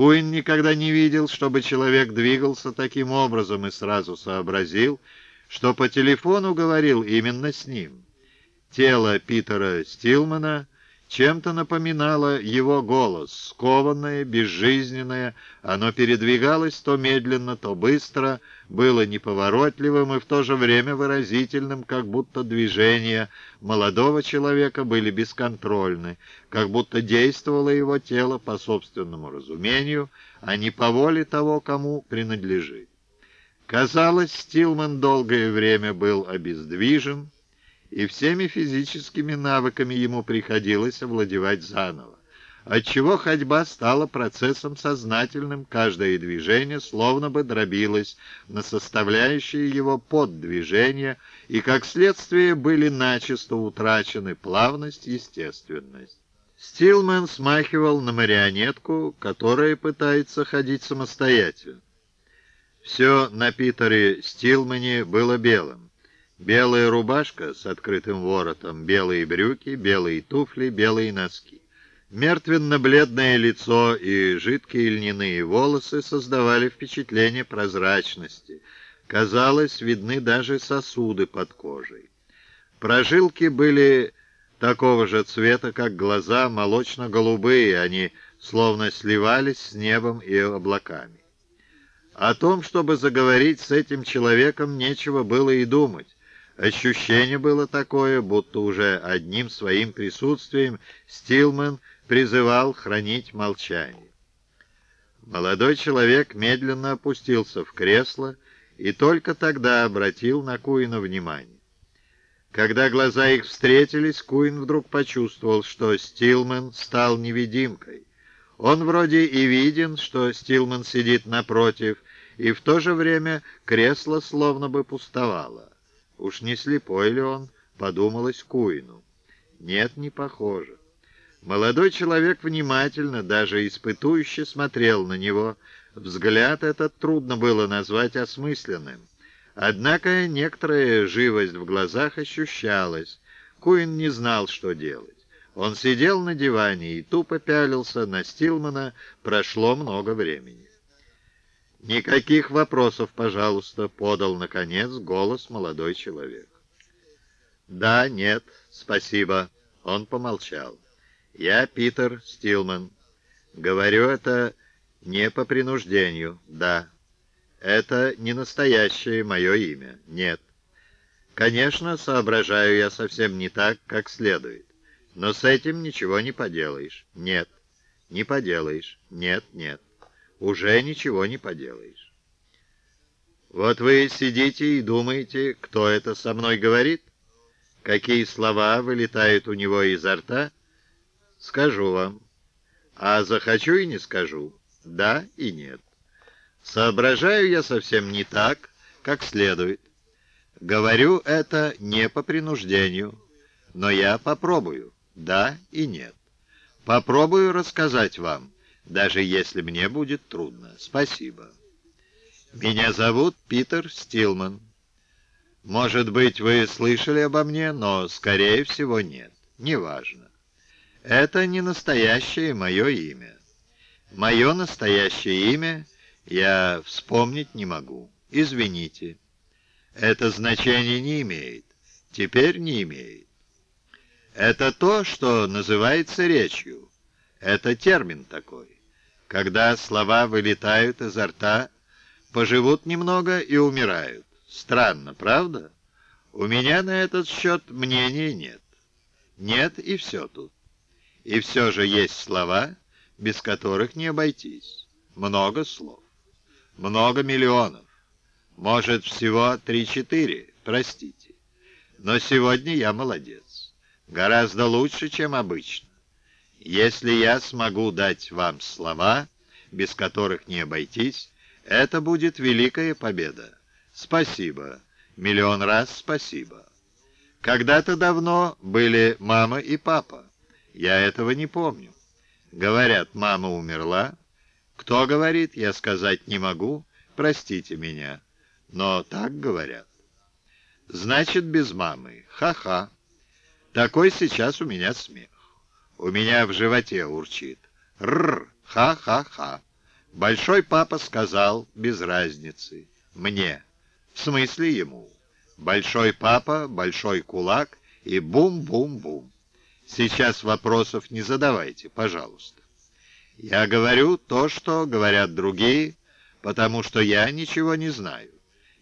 Куин никогда не видел, чтобы человек двигался таким образом и сразу сообразил, что по телефону говорил именно с ним. Тело Питера Стилмана чем-то напоминало его голос, скованное, безжизненное, оно передвигалось то медленно, то быстро, было неповоротливым и в то же время выразительным, как будто движения молодого человека были бесконтрольны, как будто действовало его тело по собственному разумению, а не по воле того, кому принадлежит. Казалось, Стилман долгое время был обездвижен, и всеми физическими навыками ему приходилось овладевать заново, отчего ходьба стала процессом сознательным, каждое движение словно бы дробилось на составляющие его поддвижения, и, как следствие, были начисто утрачены плавность, естественность. Стилман смахивал на марионетку, которая пытается ходить самостоятельно. Все на Питере Стилмане было белым. Белая рубашка с открытым воротом, белые брюки, белые туфли, белые носки. Мертвенно-бледное лицо и жидкие льняные волосы создавали впечатление прозрачности. Казалось, видны даже сосуды под кожей. Прожилки были такого же цвета, как глаза, молочно-голубые, они словно сливались с небом и облаками. О том, чтобы заговорить с этим человеком, нечего было и думать. Ощущение было такое, будто уже одним своим присутствием Стилман призывал хранить молчание. Молодой человек медленно опустился в кресло и только тогда обратил на Куина внимание. Когда глаза их встретились, Куин вдруг почувствовал, что Стилман стал невидимкой. Он вроде и виден, что Стилман сидит напротив, и в то же время кресло словно бы пустовало. Уж не слепой ли он, подумалось Куину. Нет, не похоже. Молодой человек внимательно, даже испытующе смотрел на него. Взгляд этот трудно было назвать осмысленным. Однако некоторая живость в глазах ощущалась. Куин не знал, что делать. Он сидел на диване и тупо пялился на Стилмана. Прошло много времени. «Никаких вопросов, пожалуйста», — подал, наконец, голос молодой человек. «Да, нет, спасибо». Он помолчал. «Я Питер Стилман. Говорю это не по принуждению, да. Это не настоящее мое имя, нет. Конечно, соображаю я совсем не так, как следует. Но с этим ничего не поделаешь. Нет, не поделаешь. Нет, нет уже ничего не поделаешь. Вот вы сидите и думаете, кто это со мной говорит? Какие слова вылетают у него изо рта? Скажу вам. А захочу и не скажу. Да и нет. Соображаю я совсем не так, как следует. Говорю это не по принуждению, но я попробую. Да и нет. Попробую рассказать вам, даже если мне будет трудно. Спасибо. Меня зовут Питер Стилман. Может быть, вы слышали обо мне, но, скорее всего, нет. Неважно. Это не настоящее мое имя. Мое настоящее имя я вспомнить не могу. Извините. Это значение не имеет. Теперь не имеет. Это то, что называется речью. Это термин такой. Когда слова вылетают изо рта, поживут немного и умирают. Странно, правда? У меня на этот счет мнения нет. Нет, и все тут. И все же есть слова, без которых не обойтись. Много слов. Много миллионов. Может, всего три-четыре, простите. Но сегодня я молодец. Гораздо лучше, чем обычно. Если я смогу дать вам слова, без которых не обойтись, это будет великая победа. Спасибо. Миллион раз спасибо. Когда-то давно были мама и папа. Я этого не помню. Говорят, мама умерла. Кто говорит, я сказать не могу. Простите меня. Но так говорят. Значит, без мамы. Ха-ха. Такой сейчас у меня смех. У меня в животе урчит. Рр, ха-ха-ха. Большой папа сказал без разницы. Мне. В смысле ему. Большой папа, большой кулак и бум-бум-бум. Сейчас вопросов не задавайте, пожалуйста. Я говорю то, что говорят другие, потому что я ничего не знаю.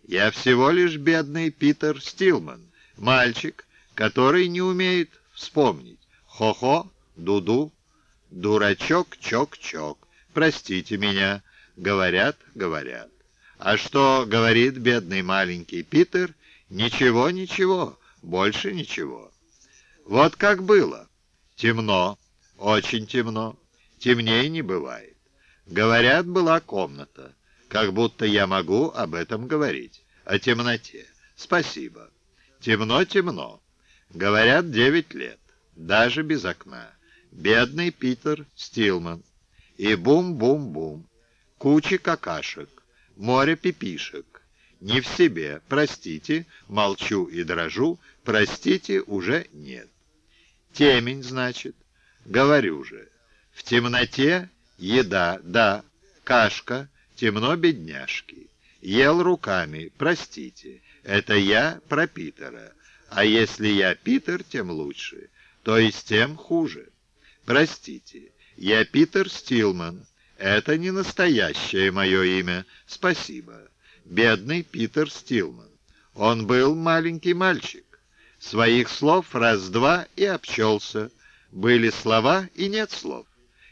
Я всего лишь бедный Питер Стилман, мальчик, который не умеет вспомнить. Хо-хо, ду-ду, дурачок, чок-чок. Простите меня, говорят, говорят. А что говорит бедный маленький Питер? Ничего, ничего, больше ничего. Вот как было. Темно, очень темно. Темнее не бывает. Говорят, была комната. Как будто я могу об этом говорить. О темноте. Спасибо. Темно-темно. Говорят, девять лет. Даже без окна. Бедный Питер Стилман. И бум-бум-бум. Куча какашек. Море пипишек. Не в себе. Простите, молчу и дрожу. Простите, уже нет. Темень, значит. Говорю же. В темноте еда, да, кашка, темно бедняжки. Ел руками, простите. Это я про Питера. А если я Питер, тем лучше. То есть тем хуже. Простите, я Питер Стилман. Это не настоящее мое имя. Спасибо. Бедный Питер Стилман. Он был маленький мальчик. Своих слов раз-два и обчелся. Были слова и нет слов.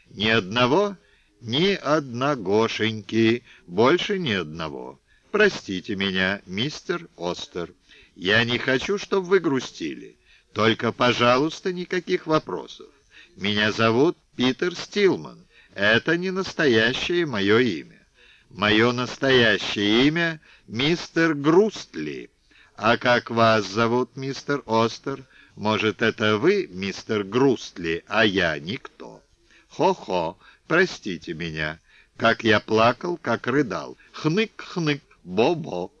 Ни одного, ни одногошеньки, больше ни одного. Простите меня, мистер Остер. Я не хочу, чтобы вы грустили. Только, пожалуйста, никаких вопросов. Меня зовут Питер Стилман. Это не настоящее мое имя. Мое настоящее имя — мистер Грустли. А как вас зовут, мистер Остер? Может, это вы, мистер Грустли, а я никто? Хо-хо, простите меня. Как я плакал, как рыдал. Хнык-хнык, бо-бо.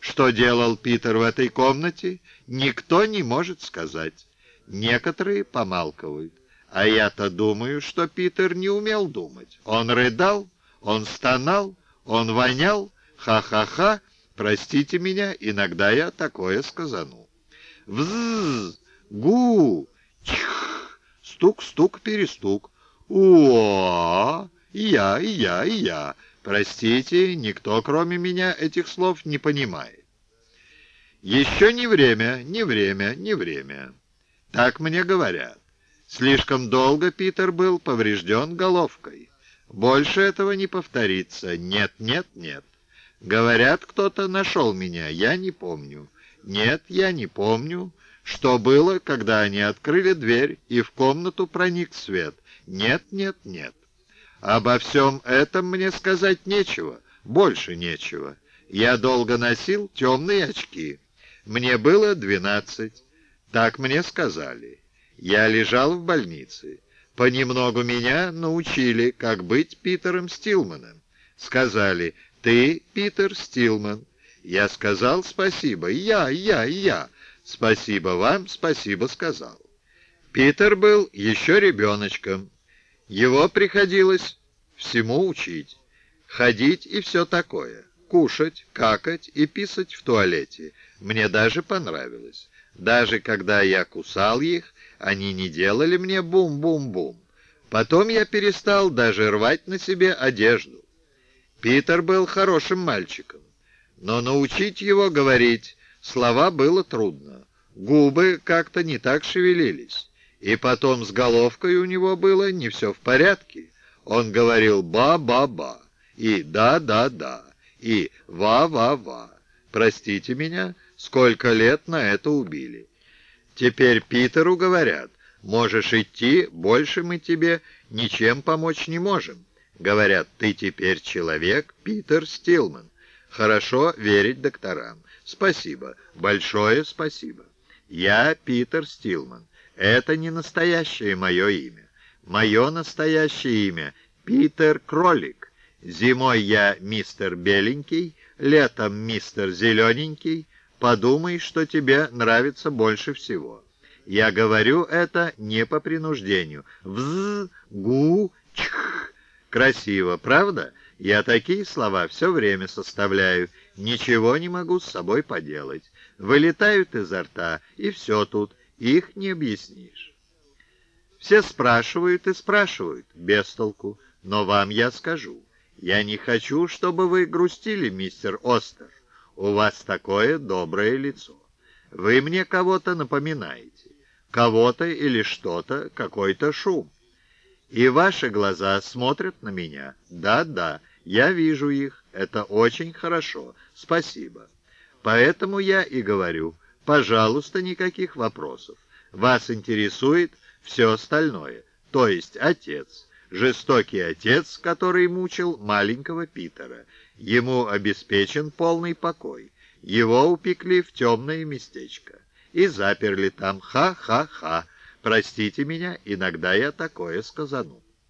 Что делал Питер в этой комнате, никто не может сказать. Некоторые помалковают. А я-то думаю, что Питер не умел думать. Он рыдал, он стонал, он вонял. Ха-ха-ха, простите меня, иногда я такое сказану. Вз, гу, чих, стук-стук-перестук. О, я, я, я. Простите, никто, кроме меня, этих слов не понимает. Еще не время, не время, не время. Так мне говорят. Слишком долго Питер был поврежден головкой. Больше этого не повторится. Нет, нет, нет. Говорят, кто-то нашел меня, я не помню. Нет, я не помню. Что было, когда они открыли дверь и в комнату проник свет? Нет, нет, нет. Обо всем этом мне сказать нечего, больше нечего. Я долго носил темные очки. Мне было двенадцать. Так мне сказали. Я лежал в больнице. Понемногу меня научили, как быть Питером Стилманом. Сказали, ты Питер Стилман. Я сказал спасибо. Я, я, я. Спасибо вам, спасибо сказал. Питер был еще ребеночком. Его приходилось всему учить. Ходить и все такое. Кушать, какать и писать в туалете. Мне даже понравилось. Даже когда я кусал их, они не делали мне бум-бум-бум. Потом я перестал даже рвать на себе одежду. Питер был хорошим мальчиком, но научить его говорить слова было трудно. Губы как-то не так шевелились. И потом с головкой у него было не все в порядке. Он говорил «ба-ба-ба» и «да-да-да» и «ва-ва-ва». Простите меня, сколько лет на это убили. Теперь Питеру говорят, можешь идти, больше мы тебе ничем помочь не можем. Говорят, ты теперь человек, Питер Стилман. Хорошо верить докторам. Спасибо, большое спасибо. Я Питер Стилман. Это не настоящее мое имя. Мое настоящее имя — Питер Кролик. Зимой я мистер Беленький, летом мистер Зелененький. Подумай, что тебе нравится больше всего. Я говорю это не по принуждению. Вз, гу, чх. Красиво, правда? Я такие слова все время составляю. Ничего не могу с собой поделать. Вылетают изо рта, и все тут. Их не объяснишь. Все спрашивают и спрашивают, без толку. Но вам я скажу. Я не хочу, чтобы вы грустили, мистер Остер. У вас такое доброе лицо. Вы мне кого-то напоминаете. Кого-то или что-то, какой-то шум. И ваши глаза смотрят на меня. Да-да, я вижу их. Это очень хорошо. Спасибо. Поэтому я и говорю, пожалуйста, никаких вопросов. Вас интересует все остальное, то есть отец. Жестокий отец, который мучил маленького Питера. Ему обеспечен полный покой. Его упекли в темное местечко и заперли там. Ха-ха-ха. Простите меня, иногда я такое сказану.